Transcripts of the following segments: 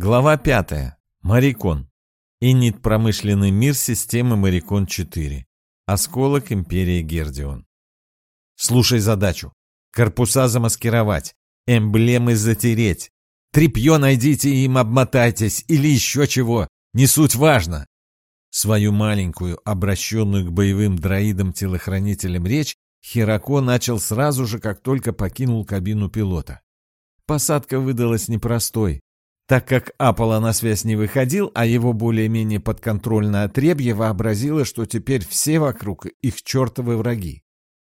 Глава 5. Марикон. Инит промышленный мир системы Марикон-4. Осколок империи Гердион. Слушай задачу. Корпуса замаскировать. Эмблемы затереть. Трепье найдите и им обмотайтесь. Или еще чего. Не суть важно. Свою маленькую, обращенную к боевым дроидам-телохранителям речь Херако начал сразу же, как только покинул кабину пилота. Посадка выдалась непростой. Так как Аполло на связь не выходил, а его более-менее подконтрольное отребье вообразило, что теперь все вокруг их чертовы враги.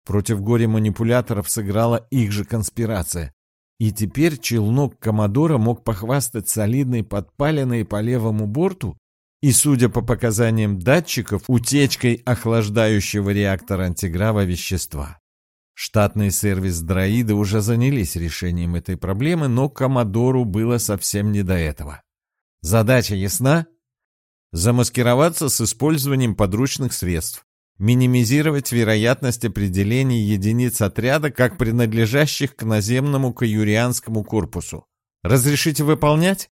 Против горе-манипуляторов сыграла их же конспирация. И теперь челнок Комодора мог похвастать солидной подпаленной по левому борту и, судя по показаниям датчиков, утечкой охлаждающего реактора антиграва вещества. Штатный сервис дроида уже занялись решением этой проблемы, но Комодору было совсем не до этого. Задача ясна? Замаскироваться с использованием подручных средств, минимизировать вероятность определения единиц отряда как принадлежащих к наземному каюрианскому корпусу. Разрешите выполнять?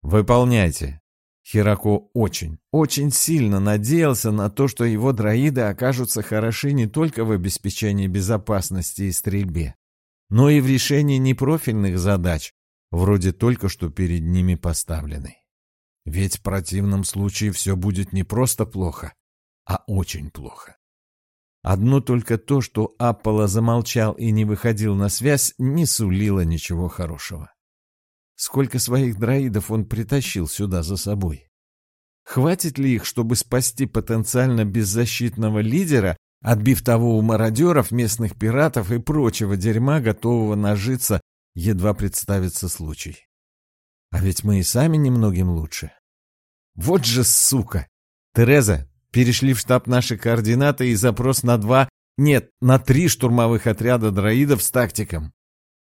Выполняйте. Хирако очень, очень сильно надеялся на то, что его дроиды окажутся хороши не только в обеспечении безопасности и стрельбе, но и в решении непрофильных задач, вроде только что перед ними поставленной. Ведь в противном случае все будет не просто плохо, а очень плохо. Одно только то, что Апполо замолчал и не выходил на связь, не сулило ничего хорошего. Сколько своих дроидов он притащил сюда за собой? Хватит ли их, чтобы спасти потенциально беззащитного лидера, отбив того у мародеров, местных пиратов и прочего дерьма, готового нажиться, едва представится случай? А ведь мы и сами немногим лучше. Вот же сука! Тереза, перешли в штаб наши координаты и запрос на два, нет, на три штурмовых отряда дроидов с тактиком.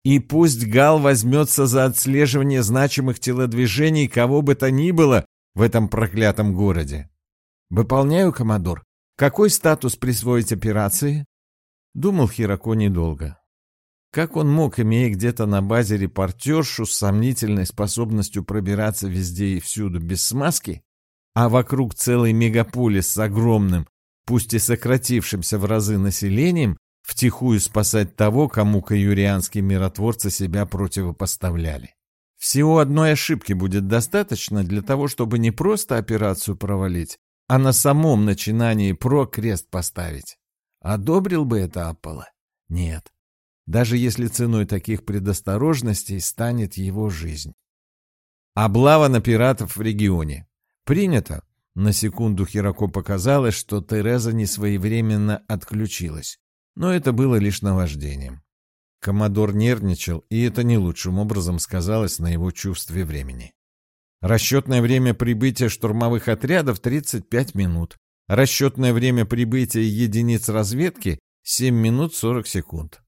И пусть Гал возьмется за отслеживание значимых телодвижений кого бы то ни было в этом проклятом городе. Выполняю, коммодор. Какой статус присвоить операции? Думал Хирако недолго. Как он мог, имея где-то на базе репортершу с сомнительной способностью пробираться везде и всюду без смазки, а вокруг целый мегаполис с огромным, пусть и сократившимся в разы населением, втихую спасать того, кому каюрианские миротворцы себя противопоставляли. Всего одной ошибки будет достаточно для того, чтобы не просто операцию провалить, а на самом начинании про крест поставить. Одобрил бы это Аполло? Нет. Даже если ценой таких предосторожностей станет его жизнь. Облава на пиратов в регионе. Принято. На секунду Хирако показалось, что Тереза несвоевременно отключилась но это было лишь наваждением. Коммодор нервничал, и это не лучшим образом сказалось на его чувстве времени. Расчетное время прибытия штурмовых отрядов — 35 минут. Расчетное время прибытия единиц разведки — 7 минут 40 секунд.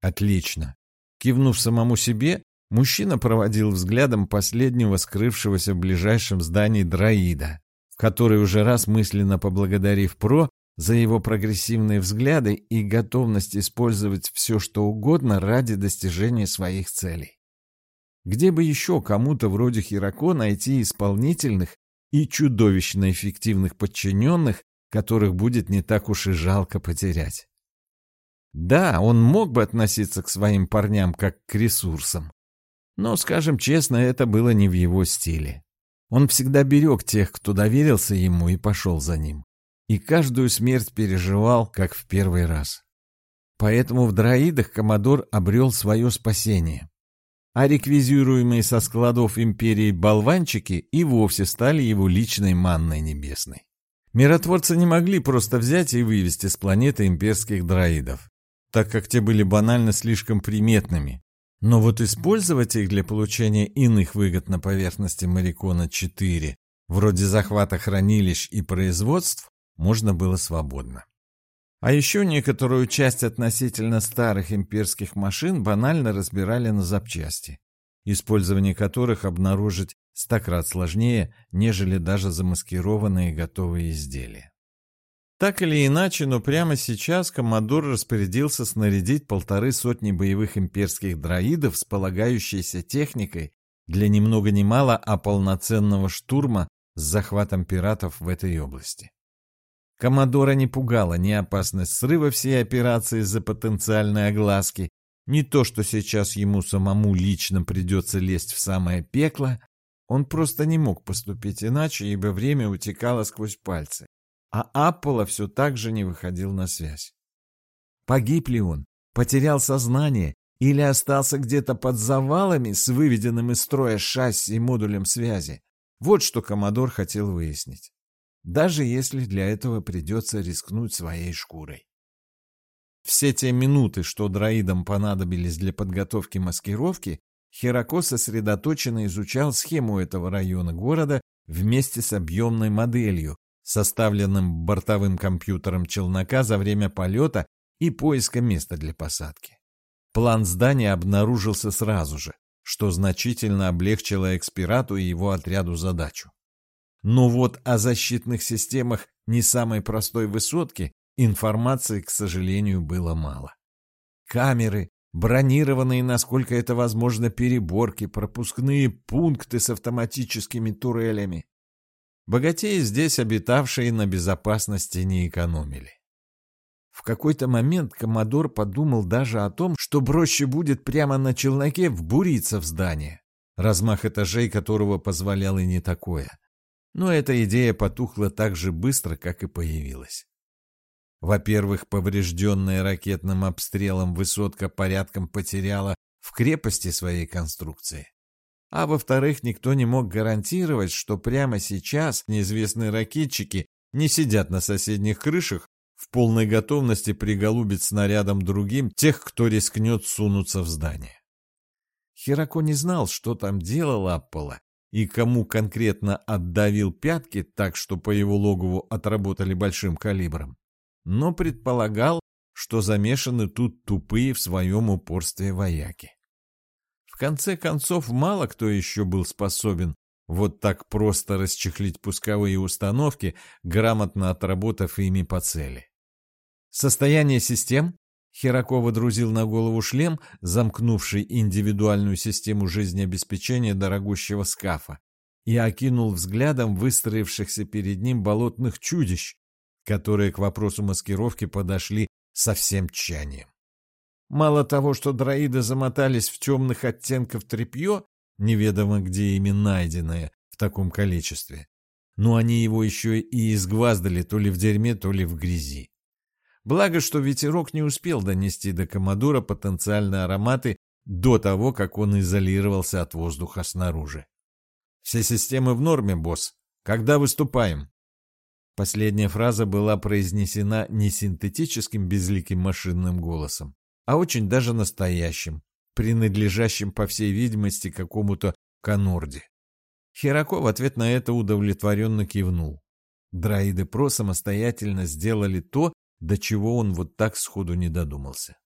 Отлично. Кивнув самому себе, мужчина проводил взглядом последнего скрывшегося в ближайшем здании дроида, в который уже раз мысленно поблагодарив Про, за его прогрессивные взгляды и готовность использовать все, что угодно ради достижения своих целей. Где бы еще кому-то вроде Хирако найти исполнительных и чудовищно эффективных подчиненных, которых будет не так уж и жалко потерять? Да, он мог бы относиться к своим парням как к ресурсам. Но, скажем честно, это было не в его стиле. Он всегда берег тех, кто доверился ему и пошел за ним и каждую смерть переживал, как в первый раз. Поэтому в дроидах Комодор обрел свое спасение. А реквизируемые со складов империи болванчики и вовсе стали его личной манной небесной. Миротворцы не могли просто взять и вывести с планеты имперских дроидов, так как те были банально слишком приметными. Но вот использовать их для получения иных выгод на поверхности Марикона-4, вроде захвата хранилищ и производств, можно было свободно. А еще некоторую часть относительно старых имперских машин банально разбирали на запчасти, использование которых обнаружить стократ сложнее, нежели даже замаскированные готовые изделия. Так или иначе, но прямо сейчас Коммодор распорядился снарядить полторы сотни боевых имперских дроидов с полагающейся техникой для ни много ни мало, а полноценного штурма с захватом пиратов в этой области. Коммодора не пугала ни опасность срыва всей операции из-за потенциальной огласки, ни то, что сейчас ему самому лично придется лезть в самое пекло, он просто не мог поступить иначе, ибо время утекало сквозь пальцы, а Аппола все так же не выходил на связь. Погиб ли он, потерял сознание или остался где-то под завалами с выведенным из строя шасси и модулем связи? Вот что Комодор хотел выяснить. Даже если для этого придется рискнуть своей шкурой. Все те минуты, что дроидам понадобились для подготовки маскировки, Херако сосредоточенно изучал схему этого района города вместе с объемной моделью, составленным бортовым компьютером челнока за время полета и поиска места для посадки. План здания обнаружился сразу же, что значительно облегчило экспирату и его отряду задачу. Но вот о защитных системах не самой простой высотки информации, к сожалению, было мало. Камеры, бронированные, насколько это возможно, переборки, пропускные пункты с автоматическими турелями. Богатеи здесь, обитавшие на безопасности, не экономили. В какой-то момент Коммодор подумал даже о том, что проще будет прямо на челноке вбуриться в здание, размах этажей которого позволял и не такое. Но эта идея потухла так же быстро, как и появилась. Во-первых, поврежденная ракетным обстрелом высотка порядком потеряла в крепости своей конструкции. А во-вторых, никто не мог гарантировать, что прямо сейчас неизвестные ракетчики не сидят на соседних крышах в полной готовности приголубить снарядом другим тех, кто рискнет сунуться в здание. Хирако не знал, что там делал Аппола и кому конкретно отдавил пятки так, что по его логову отработали большим калибром но предполагал, что замешаны тут тупые в своем упорстве вояки. В конце концов, мало кто еще был способен вот так просто расчехлить пусковые установки, грамотно отработав ими по цели. Состояние систем Херако водрузил на голову шлем, замкнувший индивидуальную систему жизнеобеспечения дорогущего скафа, и окинул взглядом выстроившихся перед ним болотных чудищ, которые к вопросу маскировки подошли со всем тщанием. Мало того, что дроиды замотались в темных оттенков тряпье, неведомо где ими найденное в таком количестве, но они его еще и изгваздали то ли в дерьме, то ли в грязи. Благо, что ветерок не успел донести до Комодора потенциальные ароматы до того, как он изолировался от воздуха снаружи. «Все системы в норме, босс. Когда выступаем?» Последняя фраза была произнесена не синтетическим безликим машинным голосом, а очень даже настоящим, принадлежащим, по всей видимости, какому-то Конорде. Херако в ответ на это удовлетворенно кивнул. Дроиды Про самостоятельно сделали то, до чего он вот так сходу не додумался.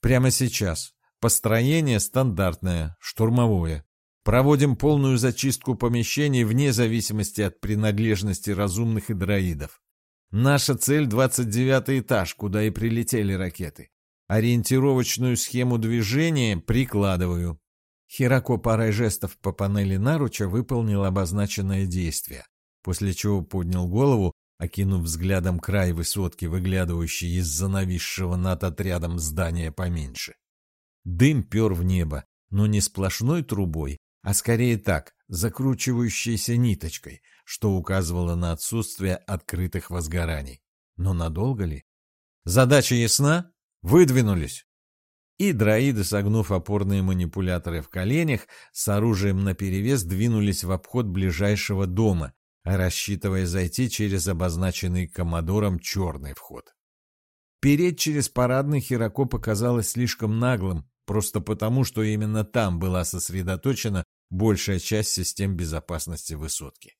Прямо сейчас. Построение стандартное, штурмовое. Проводим полную зачистку помещений вне зависимости от принадлежности разумных и дроидов. Наша цель — 29 этаж, куда и прилетели ракеты. Ориентировочную схему движения прикладываю. Хирако парой жестов по панели наруча выполнил обозначенное действие, после чего поднял голову, окинув взглядом край высотки, выглядывающий из-за нависшего над отрядом здания поменьше. Дым пер в небо, но не сплошной трубой, а скорее так, закручивающейся ниточкой, что указывало на отсутствие открытых возгораний. Но надолго ли? Задача ясна? Выдвинулись. И дроиды, согнув опорные манипуляторы в коленях, с оружием наперевес двинулись в обход ближайшего дома, рассчитывая зайти через обозначенный коммодором черный вход. Переть через парадный Хирако показалось слишком наглым, просто потому, что именно там была сосредоточена большая часть систем безопасности высотки.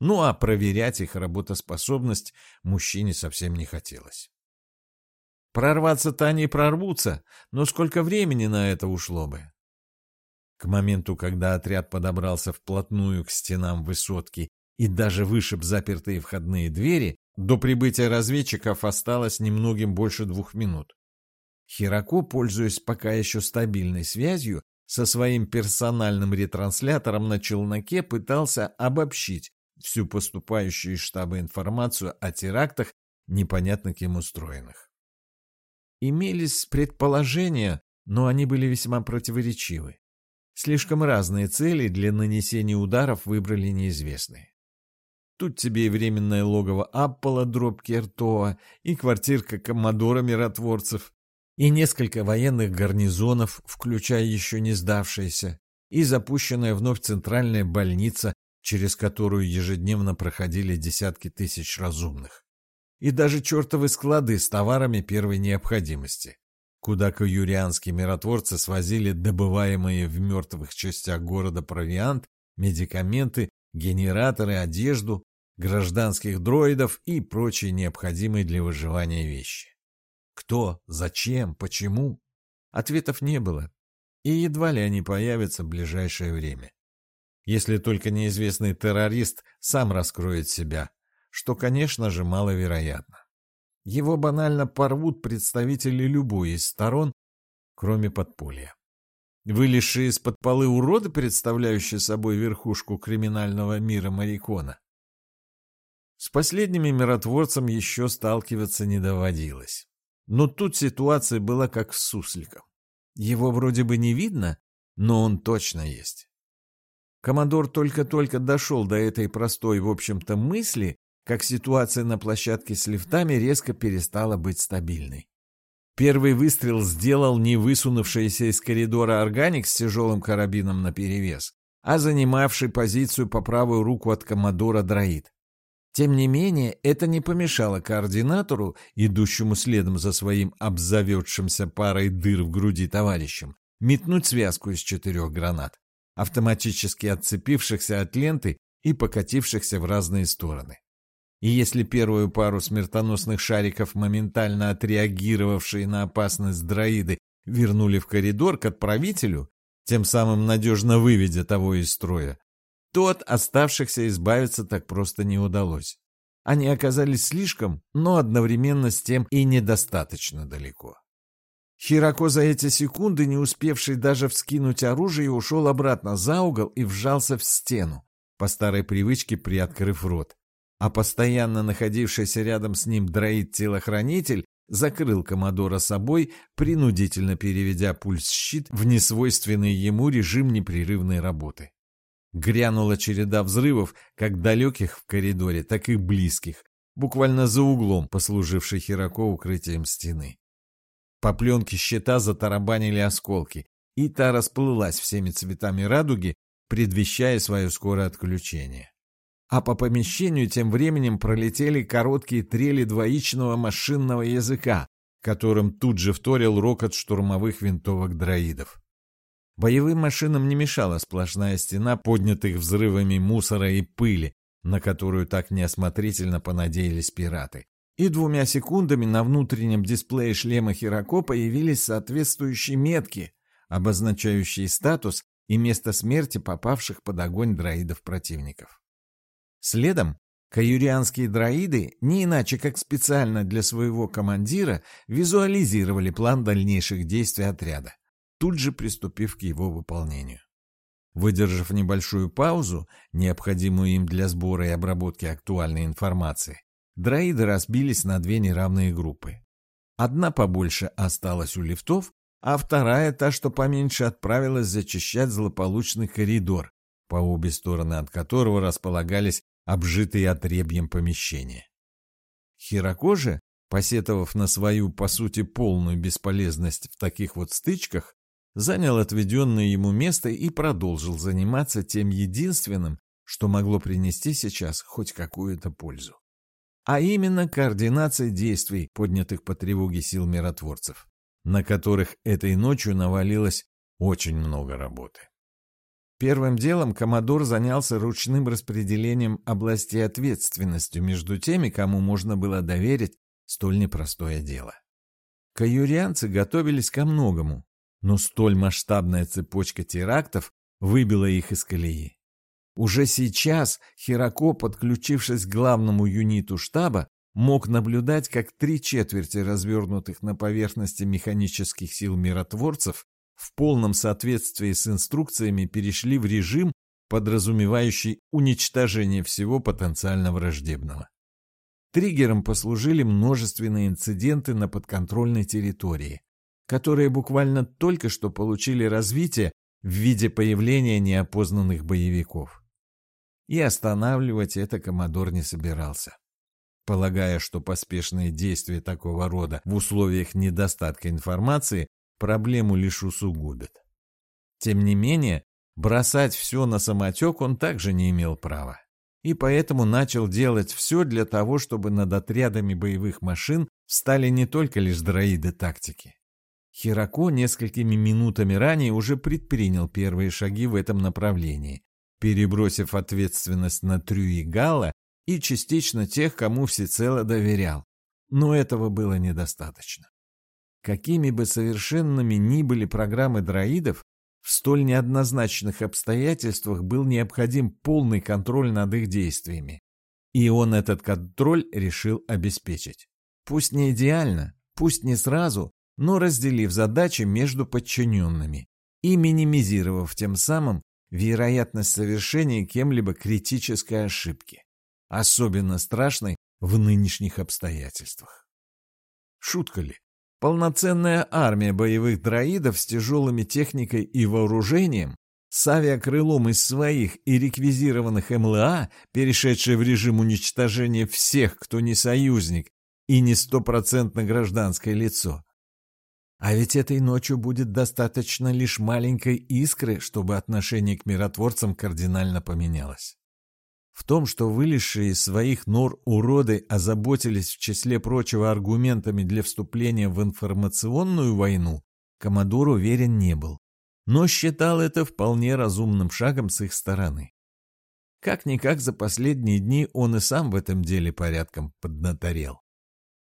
Ну а проверять их работоспособность мужчине совсем не хотелось. Прорваться-то они прорвутся, но сколько времени на это ушло бы? К моменту, когда отряд подобрался вплотную к стенам высотки и даже вышиб запертые входные двери, до прибытия разведчиков осталось немногим больше двух минут. Хирако, пользуясь пока еще стабильной связью, со своим персональным ретранслятором на челноке пытался обобщить всю поступающую из штаба информацию о терактах, непонятно кем устроенных. Имелись предположения, но они были весьма противоречивы. Слишком разные цели для нанесения ударов выбрали неизвестные. Тут тебе и временное логово Аппола, дробь Кертоа, и квартирка Коммодора миротворцев, и несколько военных гарнизонов, включая еще не сдавшиеся, и запущенная вновь центральная больница, через которую ежедневно проходили десятки тысяч разумных. И даже чертовы склады с товарами первой необходимости, куда каюрианские миротворцы свозили добываемые в мертвых частях города провиант, медикаменты, генераторы, одежду, гражданских дроидов и прочие необходимые для выживания вещи. Кто, зачем, почему? Ответов не было, и едва ли они появятся в ближайшее время. Если только неизвестный террорист сам раскроет себя, что, конечно же, маловероятно. Его банально порвут представители любой из сторон, кроме подполья. Вылезшие из-под полы уроды, представляющие собой верхушку криминального мира Марикона, с последними миротворцем еще сталкиваться не доводилось. Но тут ситуация была как с сусликом. Его вроде бы не видно, но он точно есть. Командор только-только дошел до этой простой, в общем-то, мысли, как ситуация на площадке с лифтами резко перестала быть стабильной. Первый выстрел сделал не высунувшийся из коридора органик с тяжелым карабином наперевес, а занимавший позицию по правую руку от коммодора дроид. Тем не менее, это не помешало координатору, идущему следом за своим обзаведшимся парой дыр в груди товарищем, метнуть связку из четырех гранат, автоматически отцепившихся от ленты и покатившихся в разные стороны. И если первую пару смертоносных шариков, моментально отреагировавшие на опасность дроиды, вернули в коридор к отправителю, тем самым надежно выведя того из строя, то от оставшихся избавиться так просто не удалось. Они оказались слишком, но одновременно с тем и недостаточно далеко. Хирако за эти секунды, не успевший даже вскинуть оружие, ушел обратно за угол и вжался в стену, по старой привычке приоткрыв рот. А постоянно находившийся рядом с ним дроид-телохранитель закрыл Комодора собой, принудительно переведя пульс-щит в несвойственный ему режим непрерывной работы. Грянула череда взрывов, как далеких в коридоре, так и близких, буквально за углом, послуживший Хирако укрытием стены. По пленке щита затарабанили осколки, и та расплылась всеми цветами радуги, предвещая свое скорое отключение. А по помещению тем временем пролетели короткие трели двоичного машинного языка, которым тут же вторил рокот штурмовых винтовок дроидов. Боевым машинам не мешала сплошная стена поднятых взрывами мусора и пыли, на которую так неосмотрительно понадеялись пираты. И двумя секундами на внутреннем дисплее шлема Хирако появились соответствующие метки, обозначающие статус и место смерти попавших под огонь дроидов противников. Следом каюрианские дроиды, не иначе как специально для своего командира, визуализировали план дальнейших действий отряда тут же приступив к его выполнению. Выдержав небольшую паузу, необходимую им для сбора и обработки актуальной информации, дроиды разбились на две неравные группы. Одна побольше осталась у лифтов, а вторая, та, что поменьше, отправилась зачищать злополучный коридор, по обе стороны от которого располагались обжитые отребьем помещения. Хирако же, посетовав на свою, по сути, полную бесполезность в таких вот стычках, занял отведенное ему место и продолжил заниматься тем единственным, что могло принести сейчас хоть какую-то пользу. А именно координация действий, поднятых по тревоге сил миротворцев, на которых этой ночью навалилось очень много работы. Первым делом Комодор занялся ручным распределением областей ответственности между теми, кому можно было доверить столь непростое дело. Каюрианцы готовились ко многому, но столь масштабная цепочка терактов выбила их из колеи. Уже сейчас Хирако, подключившись к главному юниту штаба, мог наблюдать, как три четверти развернутых на поверхности механических сил миротворцев в полном соответствии с инструкциями перешли в режим, подразумевающий уничтожение всего потенциально враждебного. Триггером послужили множественные инциденты на подконтрольной территории, которые буквально только что получили развитие в виде появления неопознанных боевиков. И останавливать это Комодор не собирался. Полагая, что поспешные действия такого рода в условиях недостатка информации проблему лишь усугубят. Тем не менее, бросать все на самотек он также не имел права и поэтому начал делать все для того, чтобы над отрядами боевых машин стали не только лишь дроиды тактики. Хирако несколькими минутами ранее уже предпринял первые шаги в этом направлении, перебросив ответственность на Трюи Гала и частично тех, кому всецело доверял. Но этого было недостаточно. Какими бы совершенными ни были программы дроидов, в столь неоднозначных обстоятельствах был необходим полный контроль над их действиями. И он этот контроль решил обеспечить. Пусть не идеально, пусть не сразу, но разделив задачи между подчиненными и минимизировав тем самым вероятность совершения кем-либо критической ошибки, особенно страшной в нынешних обстоятельствах. Шутка ли? Полноценная армия боевых дроидов с тяжелыми техникой и вооружением, с авиакрылом из своих и реквизированных МЛА, перешедшая в режим уничтожения всех, кто не союзник и не стопроцентно гражданское лицо. А ведь этой ночью будет достаточно лишь маленькой искры, чтобы отношение к миротворцам кардинально поменялось. В том, что вылезшие из своих нор уроды озаботились в числе прочего аргументами для вступления в информационную войну, Комодор уверен не был, но считал это вполне разумным шагом с их стороны. Как-никак за последние дни он и сам в этом деле порядком поднаторел.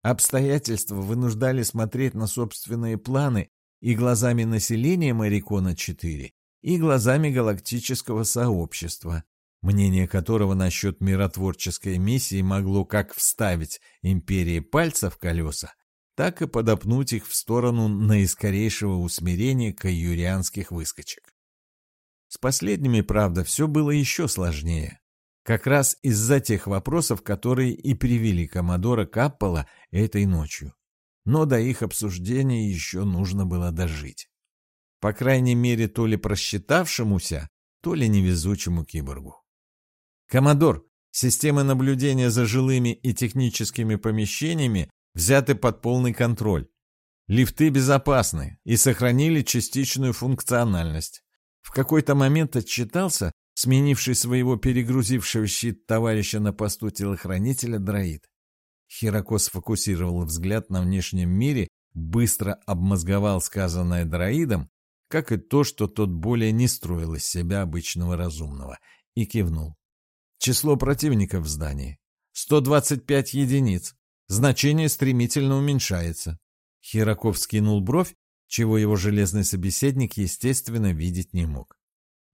Обстоятельства вынуждали смотреть на собственные планы и глазами населения Марикона-4, и глазами галактического сообщества, мнение которого насчет миротворческой миссии могло как вставить империи пальца в колеса, так и подопнуть их в сторону наискорейшего усмирения каюрианских выскочек. С последними, правда, все было еще сложнее. Как раз из-за тех вопросов, которые и привели Комодора Каппола этой ночью. Но до их обсуждения еще нужно было дожить. По крайней мере, то ли просчитавшемуся, то ли невезучему киборгу. Коммодор, системы наблюдения за жилыми и техническими помещениями взяты под полный контроль. Лифты безопасны и сохранили частичную функциональность. В какой-то момент отчитался сменивший своего перегрузившего щит товарища на посту телохранителя дроид. Хирако сфокусировал взгляд на внешнем мире, быстро обмозговал сказанное дроидом, как и то, что тот более не строил из себя обычного разумного, и кивнул. Число противников в здании. 125 единиц. Значение стремительно уменьшается. Хираков скинул бровь, чего его железный собеседник, естественно, видеть не мог.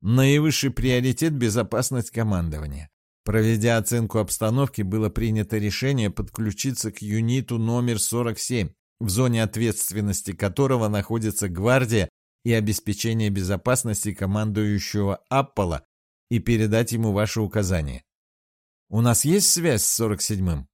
Наивысший приоритет – безопасность командования. Проведя оценку обстановки, было принято решение подключиться к юниту номер 47, в зоне ответственности которого находится гвардия и обеспечение безопасности командующего Аппола и передать ему ваши указания. У нас есть связь с 47-м?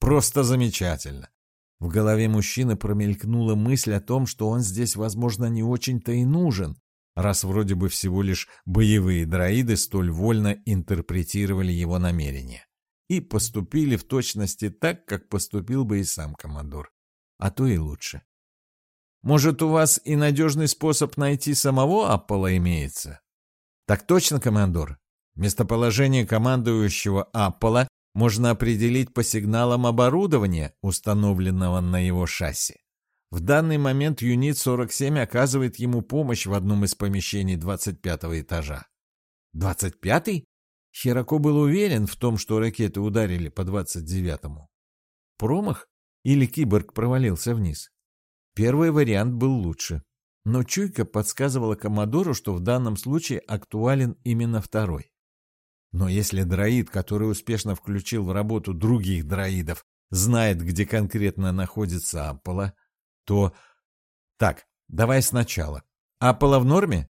Просто замечательно. В голове мужчины промелькнула мысль о том, что он здесь, возможно, не очень-то и нужен, раз вроде бы всего лишь боевые дроиды столь вольно интерпретировали его намерения. И поступили в точности так, как поступил бы и сам командор. А то и лучше. Может, у вас и надежный способ найти самого Аппола имеется? Так точно, командор. Местоположение командующего Аппола можно определить по сигналам оборудования, установленного на его шасси. В данный момент юнит 47 оказывает ему помощь в одном из помещений 25 этажа. 25-й? Херако был уверен в том, что ракеты ударили по 29-му. Промах? Или киборг провалился вниз? Первый вариант был лучше. Но чуйка подсказывала Комодору, что в данном случае актуален именно второй. Но если дроид, который успешно включил в работу других дроидов, знает, где конкретно находится Аппола, то... Так, давай сначала. Аполло в норме?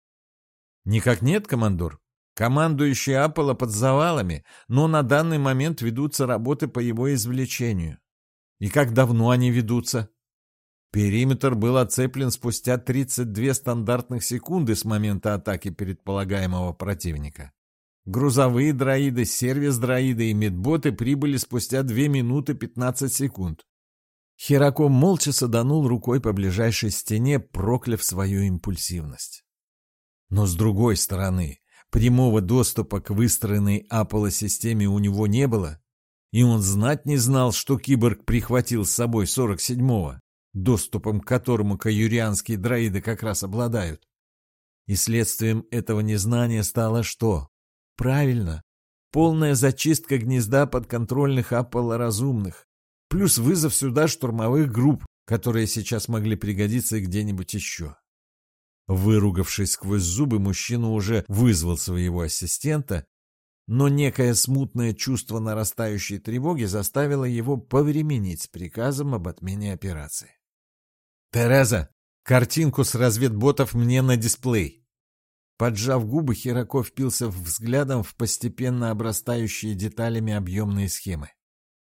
Никак нет, командор. Командующий Аполло под завалами, но на данный момент ведутся работы по его извлечению. И как давно они ведутся? Периметр был оцеплен спустя 32 стандартных секунды с момента атаки предполагаемого противника. Грузовые дроиды, сервис-дроиды и медботы прибыли спустя 2 минуты 15 секунд. Херако молча саданул рукой по ближайшей стене, прокляв свою импульсивность. Но с другой стороны, прямого доступа к выстроенной Аполло-системе у него не было, и он знать не знал, что киборг прихватил с собой 47-го, доступом к которому каюрианские дроиды как раз обладают. И следствием этого незнания стало что? Правильно. Полная зачистка гнезда подконтрольных Аполло разумных. Плюс вызов сюда штурмовых групп, которые сейчас могли пригодиться где-нибудь еще. Выругавшись сквозь зубы, мужчина уже вызвал своего ассистента, но некое смутное чувство нарастающей тревоги заставило его повременить с приказом об отмене операции. «Тереза, картинку с разведботов мне на дисплей!» Поджав губы, Херако впился взглядом в постепенно обрастающие деталями объемные схемы.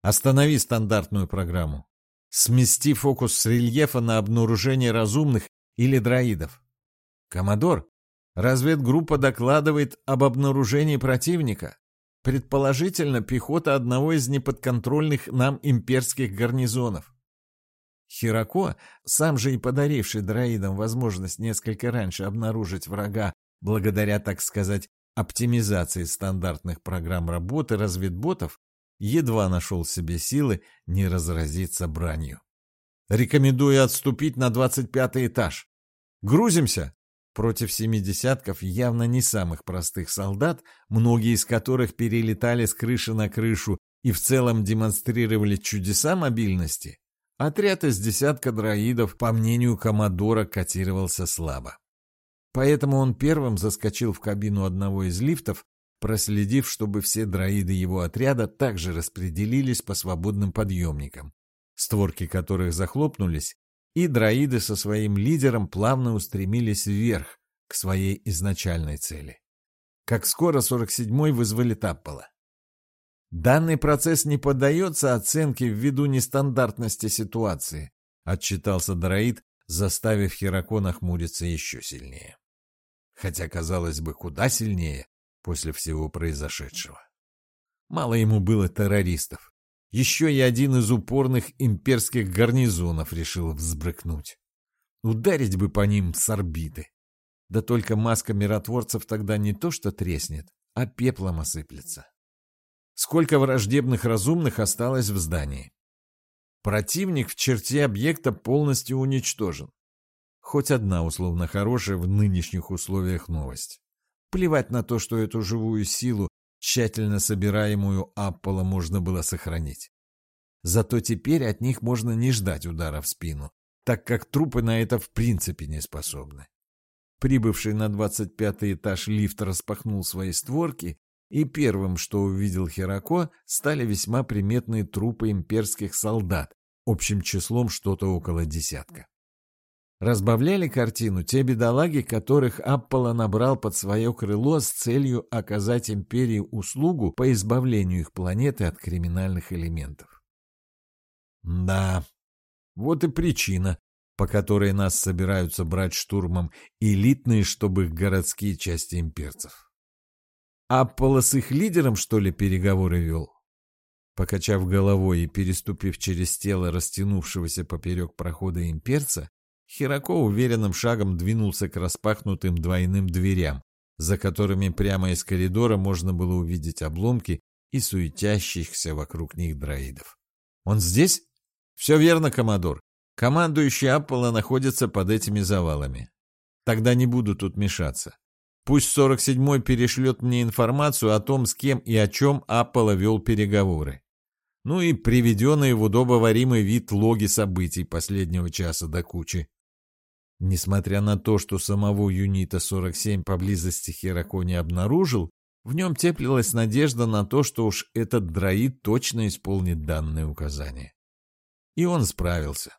«Останови стандартную программу. Смести фокус с рельефа на обнаружение разумных или дроидов. Коммодор, разведгруппа докладывает об обнаружении противника. Предположительно, пехота одного из неподконтрольных нам имперских гарнизонов. Хирако, сам же и подаривший дроидам возможность несколько раньше обнаружить врага благодаря, так сказать, оптимизации стандартных программ работы разведботов, едва нашел себе силы не разразиться бранью. Рекомендую отступить на 25 этаж. Грузимся? Против семидесятков явно не самых простых солдат, многие из которых перелетали с крыши на крышу и в целом демонстрировали чудеса мобильности, отряд из десятка дроидов, по мнению Комодора, котировался слабо. Поэтому он первым заскочил в кабину одного из лифтов, проследив, чтобы все дроиды его отряда также распределились по свободным подъемникам, створки которых захлопнулись, и дроиды со своим лидером плавно устремились вверх, к своей изначальной цели. Как скоро 47-й вызвали Таппола. Данный процесс не поддается оценке ввиду нестандартности ситуации, отчитался дроид, заставив Херако нахмуриться еще сильнее хотя, казалось бы, куда сильнее после всего произошедшего. Мало ему было террористов. Еще и один из упорных имперских гарнизонов решил взбрыкнуть. Ударить бы по ним с орбиты. Да только маска миротворцев тогда не то что треснет, а пеплом осыплется. Сколько враждебных разумных осталось в здании? Противник в черте объекта полностью уничтожен. Хоть одна условно хорошая в нынешних условиях новость. Плевать на то, что эту живую силу, тщательно собираемую Аппола, можно было сохранить. Зато теперь от них можно не ждать удара в спину, так как трупы на это в принципе не способны. Прибывший на 25 этаж лифт распахнул свои створки, и первым, что увидел Херако, стали весьма приметные трупы имперских солдат, общим числом что-то около десятка. Разбавляли картину те бедолаги, которых Аппола набрал под свое крыло с целью оказать империи услугу по избавлению их планеты от криминальных элементов. Да, вот и причина, по которой нас собираются брать штурмом элитные, чтобы их городские части имперцев. Аппола с их лидером, что ли, переговоры вел? Покачав головой и переступив через тело растянувшегося поперек прохода имперца, Хирако уверенным шагом двинулся к распахнутым двойным дверям, за которыми прямо из коридора можно было увидеть обломки и суетящихся вокруг них дроидов. «Он здесь?» «Все верно, Комодор. Командующий Аппола находится под этими завалами. Тогда не буду тут мешаться. Пусть 47-й перешлет мне информацию о том, с кем и о чем Аппола вел переговоры. Ну и приведенные в удобоваримый вид логи событий последнего часа до кучи. Несмотря на то, что самого юнита 47 поблизости Херако не обнаружил, в нем теплилась надежда на то, что уж этот дроид точно исполнит данное указание. И он справился.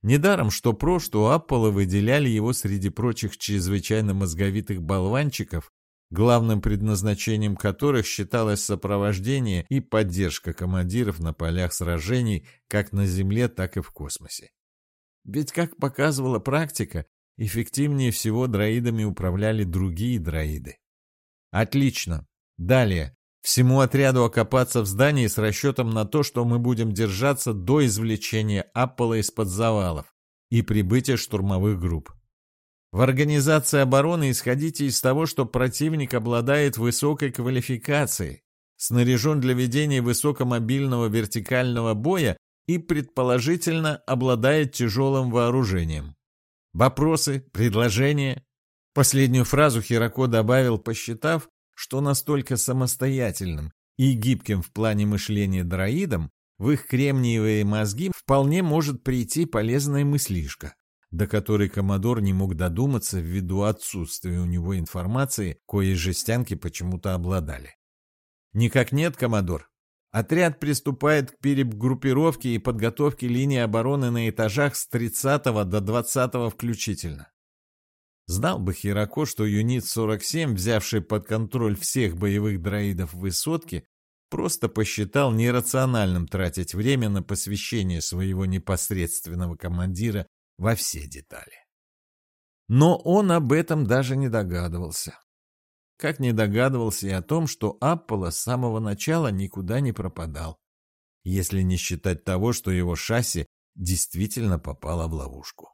Недаром, что Про, что Аппола выделяли его среди прочих чрезвычайно мозговитых болванчиков, главным предназначением которых считалось сопровождение и поддержка командиров на полях сражений как на Земле, так и в космосе. Ведь, как показывала практика, эффективнее всего дроидами управляли другие дроиды. Отлично. Далее. Всему отряду окопаться в здании с расчетом на то, что мы будем держаться до извлечения Аппола из-под завалов и прибытия штурмовых групп. В организации обороны исходите из того, что противник обладает высокой квалификацией, снаряжен для ведения высокомобильного вертикального боя и, предположительно, обладает тяжелым вооружением. Вопросы? Предложения? Последнюю фразу Хирако добавил, посчитав, что настолько самостоятельным и гибким в плане мышления дроидам в их кремниевые мозги вполне может прийти полезная мыслишка, до которой Комодор не мог додуматься ввиду отсутствия у него информации, коей жестянки почему-то обладали. Никак нет, Комодор. Отряд приступает к перегруппировке и подготовке линии обороны на этажах с 30 до 20 включительно. Знал бы Хирако, что Юнит-47, взявший под контроль всех боевых дроидов в высотке, просто посчитал нерациональным тратить время на посвящение своего непосредственного командира во все детали. Но он об этом даже не догадывался. Как не догадывался и о том, что Апполо с самого начала никуда не пропадал, если не считать того, что его шасси действительно попало в ловушку.